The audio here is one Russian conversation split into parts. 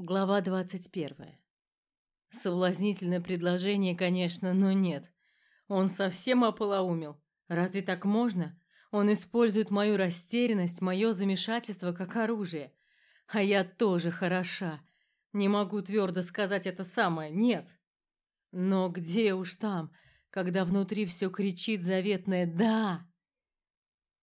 Глава двадцать первая. Соблазнительное предложение, конечно, но нет. Он совсем ополоумел. Разве так можно? Он использует мою растерянность, мое замешательство как оружие. А я тоже хороша. Не могу твердо сказать это самое «нет». Но где уж там, когда внутри все кричит заветное «да».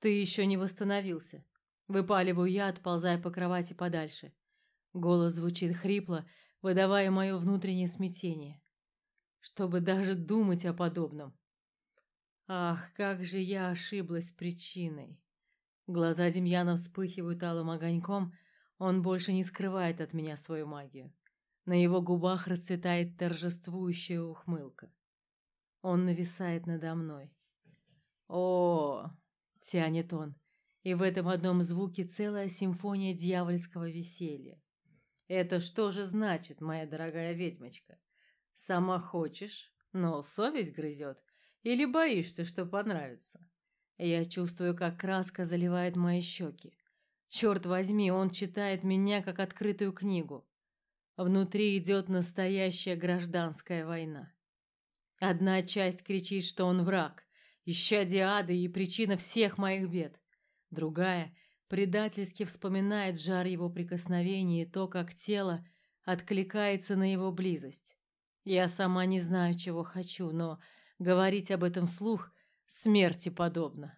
Ты еще не восстановился. Выпаливаю я, отползая по кровати подальше. Голос звучит хрипло, выдавая мое внутреннее смятение. Чтобы даже думать о подобном. Ах, как же я ошиблась причиной. Глаза Демьяна вспыхивают алым огоньком, он больше не скрывает от меня свою магию. На его губах расцветает торжествующая ухмылка. Он нависает надо мной. О, тянет он, и в этом одном звуке целая симфония дьявольского веселья. Это что же значит, моя дорогая ведьмочка? Сама хочешь, но совесть грызет? Или боишься, что понравится? Я чувствую, как краска заливает мои щеки. Черт возьми, он читает меня, как открытую книгу. Внутри идет настоящая гражданская война. Одна часть кричит, что он враг, ища диады и причина всех моих бед. Другая Предательски вспоминает жар его прикосновений и то, как тело откликается на его близость. Я сама не знаю, чего хочу, но говорить об этом вслух смерти подобно.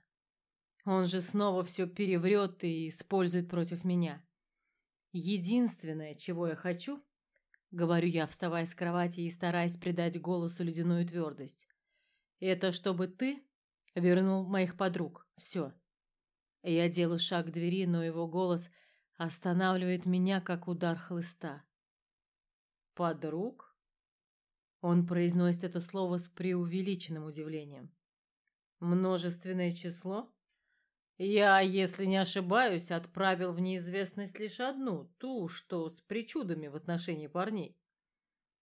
Он же снова все переврет и использует против меня. Единственное, чего я хочу, говорю я, вставая с кровати и стараясь придать голосу ледяную твердость, это чтобы ты вернул моих подруг. Все. Я делаю шаг к двери, но его голос останавливает меня, как удар хлыста. «Подруг?» Он произносит это слово с преувеличенным удивлением. «Множественное число?» «Я, если не ошибаюсь, отправил в неизвестность лишь одну, ту, что с причудами в отношении парней.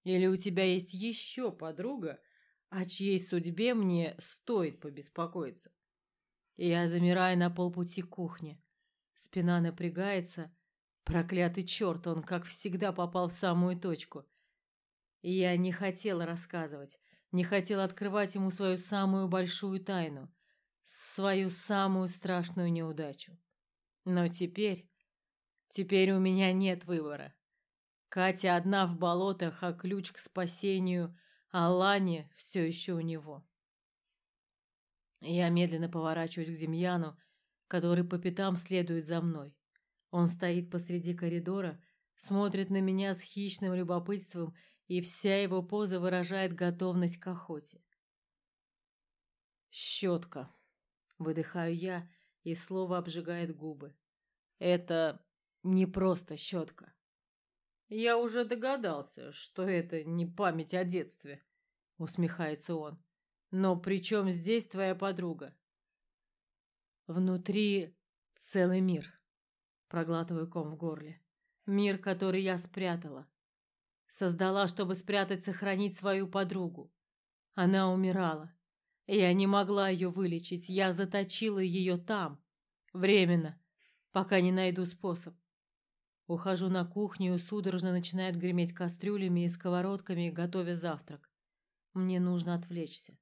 Или у тебя есть еще подруга, о чьей судьбе мне стоит побеспокоиться?» Я замираю на полпути кухне. Спина напрягается. Проклятый черт, он, как всегда, попал в самую точку. Я не хотела рассказывать, не хотела открывать ему свою самую большую тайну, свою самую страшную неудачу. Но теперь... Теперь у меня нет выбора. Катя одна в болотах, а ключ к спасению Алане все еще у него. Я медленно поворачиваюсь к Демьяну, который по пятам следует за мной. Он стоит посреди коридора, смотрит на меня с хищным любопытством, и вся его поза выражает готовность к охоте. «Щетка», — выдыхаю я, и слово обжигает губы. «Это не просто щетка». «Я уже догадался, что это не память о детстве», — усмехается он. Но при чем здесь твоя подруга? Внутри целый мир. Проглатываю ком в горле. Мир, который я спрятала. Создала, чтобы спрятать, сохранить свою подругу. Она умирала. Я не могла ее вылечить. Я заточила ее там. Временно. Пока не найду способ. Ухожу на кухню судорожно начинает греметь кастрюлями и сковородками, готовя завтрак. Мне нужно отвлечься.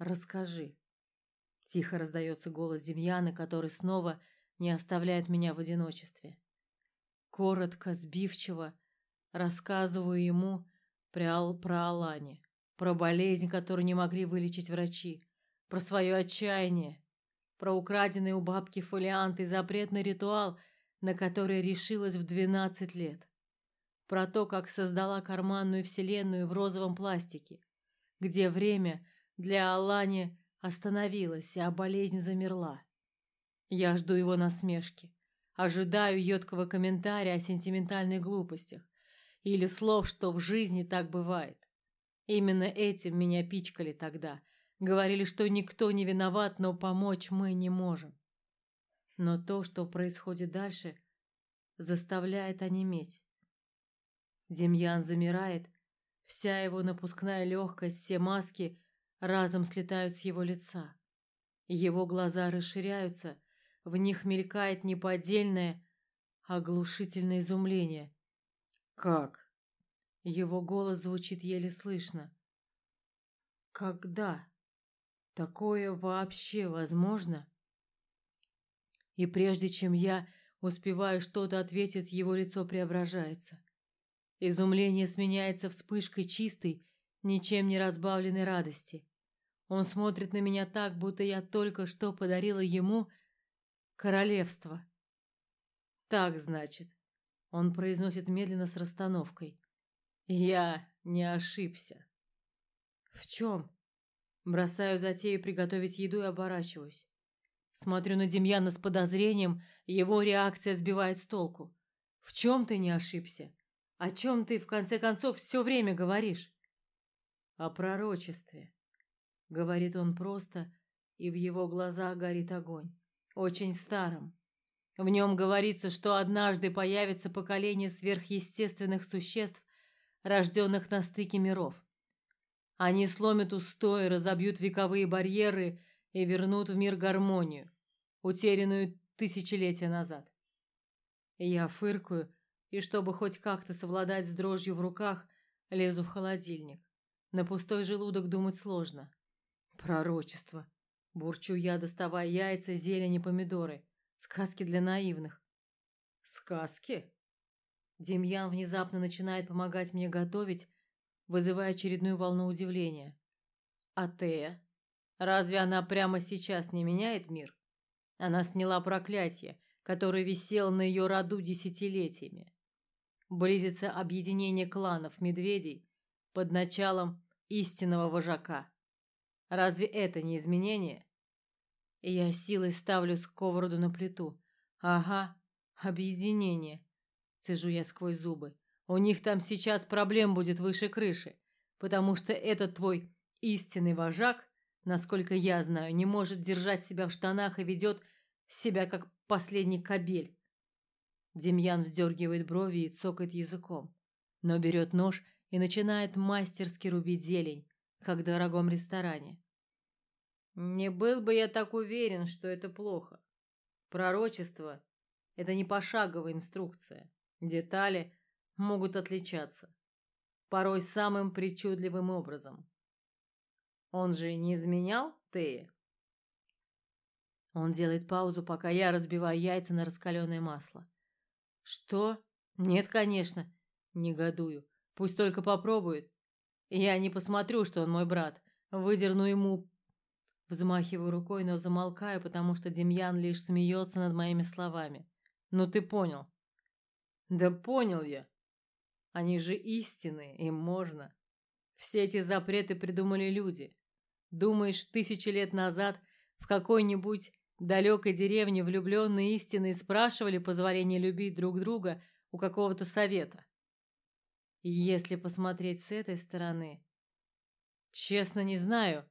Расскажи. Тихо раздается голос Демьяна, который снова не оставляет меня в одиночестве. Коротко, сбивчиво рассказываю ему про, про Алане, про болезнь, которую не могли вылечить врачи, про свое отчаяние, про украденный у бабки фолиант и запретный ритуал, на который решилась в двенадцать лет, про то, как создала карманную вселенную в розовом пластике, где время для Алани остановилась, а болезнь замерла. Я жду его насмешки. Ожидаю едкого комментария о сентиментальных глупостях или слов, что в жизни так бывает. Именно этим меня пичкали тогда. Говорили, что никто не виноват, но помочь мы не можем. Но то, что происходит дальше, заставляет онеметь. Демьян замирает, вся его напускная легкость, все маски разом слетают с его лица. Его глаза расширяются, в них мелькает неподдельное оглушительное изумление. Как? Его голос звучит еле слышно. Когда? Такое вообще возможно? И прежде чем я успеваю что-то ответить, его лицо преображается. Изумление сменяется вспышкой чистой, ничем не разбавленной радости. Он смотрит на меня так, будто я только что подарила ему королевство. Так, значит, он произносит медленно с расстановкой. Я не ошибся. В чем? Бросаю затею приготовить еду и оборачиваюсь. Смотрю на Демьяна с подозрением, его реакция сбивает с толку. В чем ты не ошибся? О чем ты, в конце концов, все время говоришь? О пророчестве говорит он просто, и в его глазах горит огонь, очень старым. В нем говорится, что однажды появится поколение сверхъестественных существ, рожденных на стыке миров. Они сломят устои, разобьют вековые барьеры и вернут в мир гармонию, утерянную тысячелетия назад. Я фыркаю, и чтобы хоть как-то совладать с дрожью в руках, лезу в холодильник. На пустой желудок думать сложно. Пророчество. Бурчу я, доставая яйца, зелень и помидоры. Сказки для наивных. Сказки? Демьян внезапно начинает помогать мне готовить, вызывая очередную волну удивления. А Тея? Разве она прямо сейчас не меняет мир? Она сняла проклятие, которое висело на ее роду десятилетиями. Близится объединение кланов медведей под началом истинного вожака. Разве это не изменение? Я силой ставлю сковороду на плиту. Ага, объединение. Цежу я сквозь зубы. У них там сейчас проблем будет выше крыши, потому что этот твой истинный вожак, насколько я знаю, не может держать себя в штанах и ведет себя как последний кобель. Демьян вздергивает брови и цокает языком, но берет нож и начинает мастерски рубить зелень, как в дорогом ресторане. Не был бы я так уверен, что это плохо. Пророчество – это не пошаговая инструкция. Детали могут отличаться. Порой самым причудливым образом. Он же не изменял Тея? Он делает паузу, пока я разбиваю яйца на раскаленное масло. Что? Нет, конечно. Негодую. Пусть только попробует. Я не посмотрю, что он мой брат. Выдерну ему Взмахиваю рукой, но замолкаю, потому что Демьян лишь смеется над моими словами. Ну ты понял? Да понял я. Они же истинные, им можно. Все эти запреты придумали люди. Думаешь, тысячи лет назад в какой-нибудь далекой деревне влюбленные истинные спрашивали позволения любить друг друга у какого-то совета? Если посмотреть с этой стороны, честно не знаю,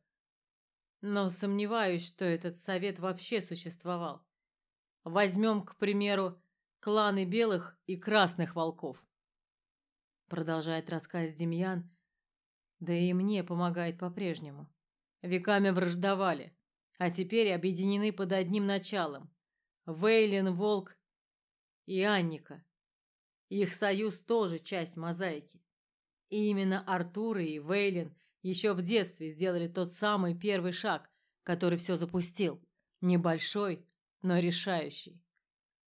но сомневаюсь, что этот совет вообще существовал. Возьмем, к примеру, кланы белых и красных волков. Продолжает рассказ Демьян, да и мне помогает по-прежнему. Веками враждовали, а теперь объединены под одним началом. Вейлин, Волк и Анника. Их союз тоже часть мозаики. И именно Артур и Вейлин еще в детстве сделали тот самый первый шаг, который все запустил. Небольшой, но решающий.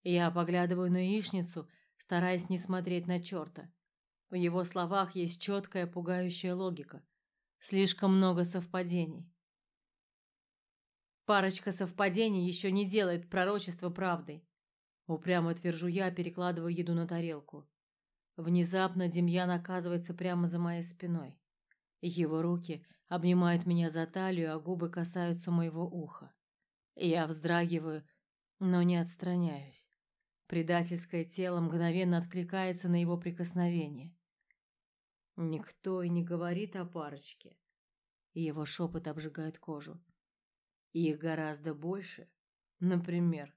Я поглядываю на яичницу, стараясь не смотреть на черта. В его словах есть четкая, пугающая логика. Слишком много совпадений. Парочка совпадений еще не делает пророчество правдой. Упрямо твержу я, перекладывая еду на тарелку. Внезапно Демьян оказывается прямо за моей спиной. Его руки обнимают меня за талию, а губы касаются моего уха. Я вздрагиваю, но не отстраняюсь. Предательское тело мгновенно откликается на его прикосновение. Никто и не говорит о парочке. Его шепот обжигает кожу. Их гораздо больше. Например,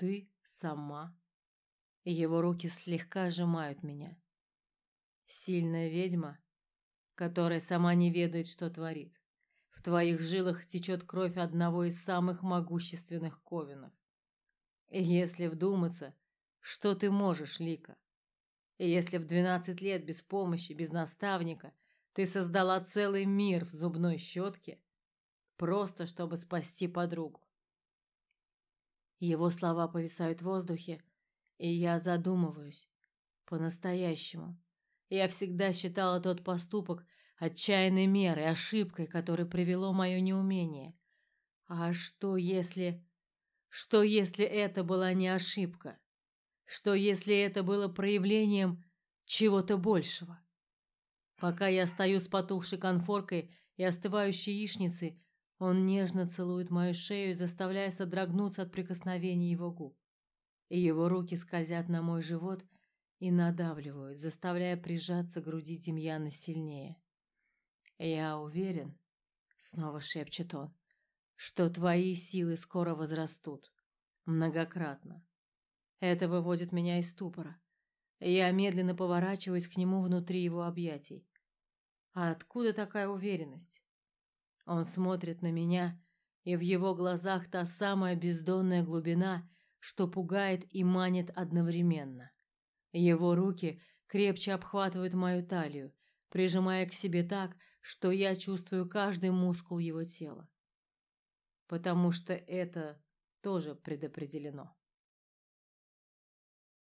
ты сама. Его руки слегка сжимают меня. Сильная ведьма которая сама не ведает, что творит. В твоих жилах течет кровь одного из самых могущественных ковинов. Если вдуматься, что ты можешь, Лика. Если в двенадцать лет без помощи, без наставника ты создала целый мир в зубной щетке, просто чтобы спасти подругу. Его слова повисают в воздухе, и я задумываюсь. По-настоящему. Я всегда считала тот поступок отчаянной мерой, ошибкой, которой привело мое неумение. А что если... Что если это была не ошибка? Что если это было проявлением чего-то большего? Пока я стою с потухшей конфоркой и остывающей яичницей, он нежно целует мою шею, заставляя содрогнуться от прикосновений его губ. И его руки скользят на мой живот и надавливают, заставляя прижаться к груди Демьяна сильнее. «Я уверен», — снова шепчет он, — «что твои силы скоро возрастут. Многократно. Это выводит меня из ступора. Я медленно поворачиваюсь к нему внутри его объятий. А откуда такая уверенность? Он смотрит на меня, и в его глазах та самая бездонная глубина, что пугает и манит одновременно. Его руки крепче обхватывают мою талию, прижимая к себе так, что я чувствую каждый мускул его тела. Потому что это тоже предопределено.